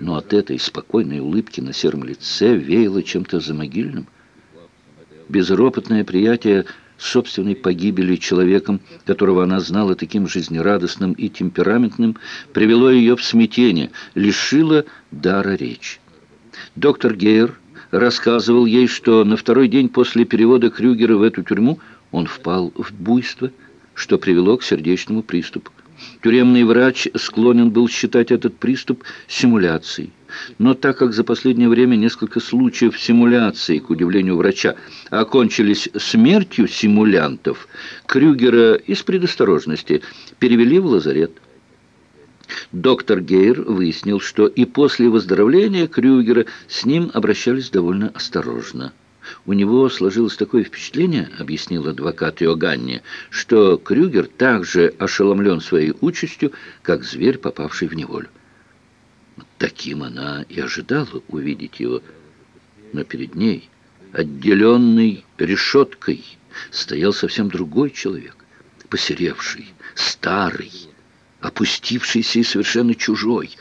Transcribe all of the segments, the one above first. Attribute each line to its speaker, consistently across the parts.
Speaker 1: но от этой спокойной улыбки на сером лице веяло чем-то замогильным. Безропотное приятие собственной погибели человеком, которого она знала таким жизнерадостным и темпераментным, привело ее в смятение, лишило дара речи. Доктор Гейер рассказывал ей, что на второй день после перевода Крюгера в эту тюрьму он впал в буйство, что привело к сердечному приступу. Тюремный врач склонен был считать этот приступ симуляцией. Но так как за последнее время несколько случаев симуляции, к удивлению врача, окончились смертью симулянтов, Крюгера из предосторожности перевели в лазарет. Доктор Гейр выяснил, что и после выздоровления Крюгера с ним обращались довольно осторожно. У него сложилось такое впечатление, объяснил адвокат Иоганне, что Крюгер также ошеломлен своей участью, как зверь, попавший в неволю. Таким она и ожидала увидеть его. Но перед ней, отделенный решеткой, стоял совсем другой человек, посеревший, старый, опустившийся и совершенно чужой.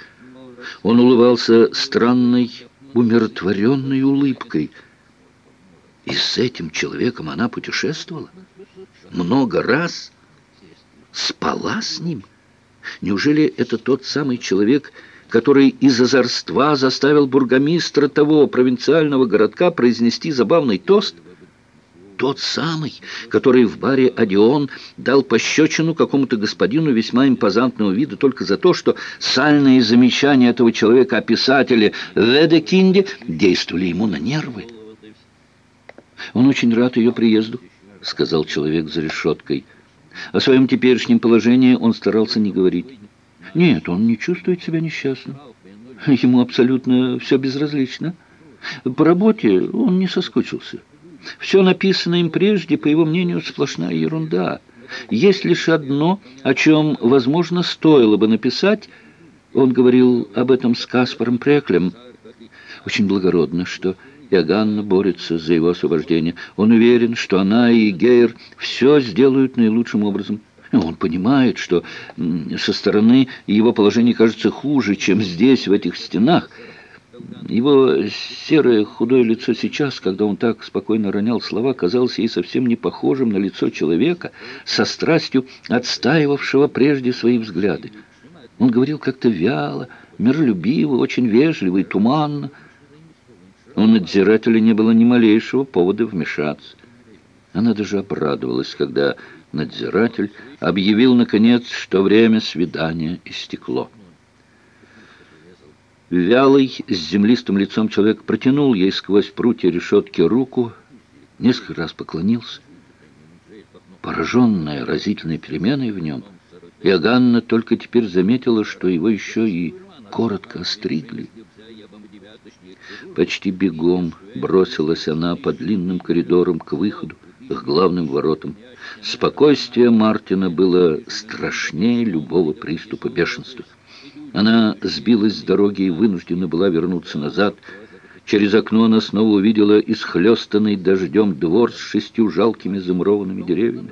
Speaker 1: Он улыбался странной, умиротворенной улыбкой – и с этим человеком она путешествовала? Много раз? Спала с ним? Неужели это тот самый человек, который из озорства заставил бургомистра того провинциального городка произнести забавный тост? Тот самый, который в баре «Одион» дал пощечину какому-то господину весьма импозантного вида только за то, что сальные замечания этого человека о писателе Ведекинде действовали ему на нервы. «Он очень рад ее приезду», — сказал человек за решеткой. О своем теперешнем положении он старался не говорить. «Нет, он не чувствует себя несчастным. Ему абсолютно все безразлично. По работе он не соскучился. Все написанное им прежде, по его мнению, сплошная ерунда. Есть лишь одно, о чем, возможно, стоило бы написать. Он говорил об этом с Каспаром Преклем. Очень благородно, что Иоганна борется за его освобождение. Он уверен, что она и Гейр все сделают наилучшим образом. Он понимает, что со стороны его положение кажется хуже, чем здесь, в этих стенах. Его серое худое лицо сейчас, когда он так спокойно ронял слова, казалось ей совсем не похожим на лицо человека, со страстью отстаивавшего прежде свои взгляды. Он говорил как-то вяло, миролюбиво, очень вежливо и туманно, у надзирателя не было ни малейшего повода вмешаться. Она даже обрадовалась, когда надзиратель объявил, наконец, что время свидания истекло. Вялый, с землистым лицом человек протянул ей сквозь прутья решетки руку, несколько раз поклонился. Пораженная разительной переменой в нем, Иоганна только теперь заметила, что его еще и коротко остригли. Почти бегом бросилась она по длинным коридорам к выходу, к главным воротам. Спокойствие Мартина было страшнее любого приступа бешенства. Она сбилась с дороги и вынуждена была вернуться назад. Через окно она снова увидела исхлестанный дождем двор с шестью жалкими замурованными деревьями.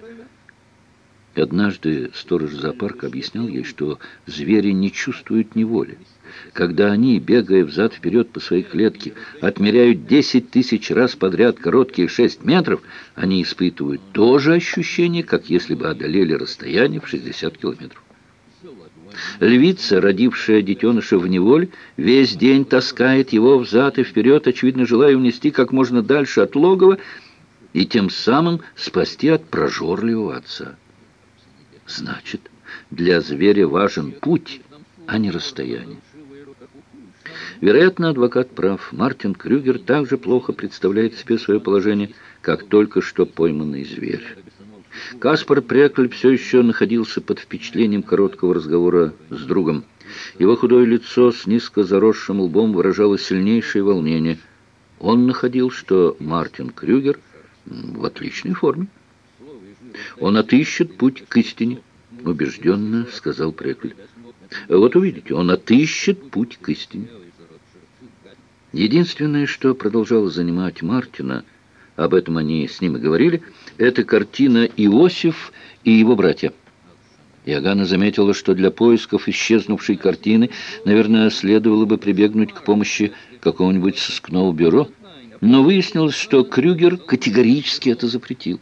Speaker 1: Однажды сторож зоопарка объяснял ей, что звери не чувствуют неволи. Когда они, бегая взад-вперед по своей клетке, отмеряют 10 тысяч раз подряд короткие 6 метров, они испытывают то же ощущение, как если бы одолели расстояние в 60 километров. Львица, родившая детеныша в неволе, весь день таскает его взад и вперед, очевидно, желая унести как можно дальше от логова и тем самым спасти от прожорливого отца. Значит, для зверя важен путь, а не расстояние. Вероятно, адвокат прав. Мартин Крюгер также плохо представляет себе свое положение, как только что пойманный зверь. Каспар Прекль все еще находился под впечатлением короткого разговора с другом. Его худое лицо с низко заросшим лбом выражало сильнейшее волнение. Он находил, что Мартин Крюгер в отличной форме. Он отыщет путь к истине, убежденно сказал Прекль. Вот увидите, он отыщет путь к истине. Единственное, что продолжало занимать Мартина, об этом они с ним и говорили, это картина «Иосиф и его братья». Иоганна заметила, что для поисков исчезнувшей картины, наверное, следовало бы прибегнуть к помощи какого-нибудь сыскного бюро, но выяснилось, что Крюгер категорически это запретил.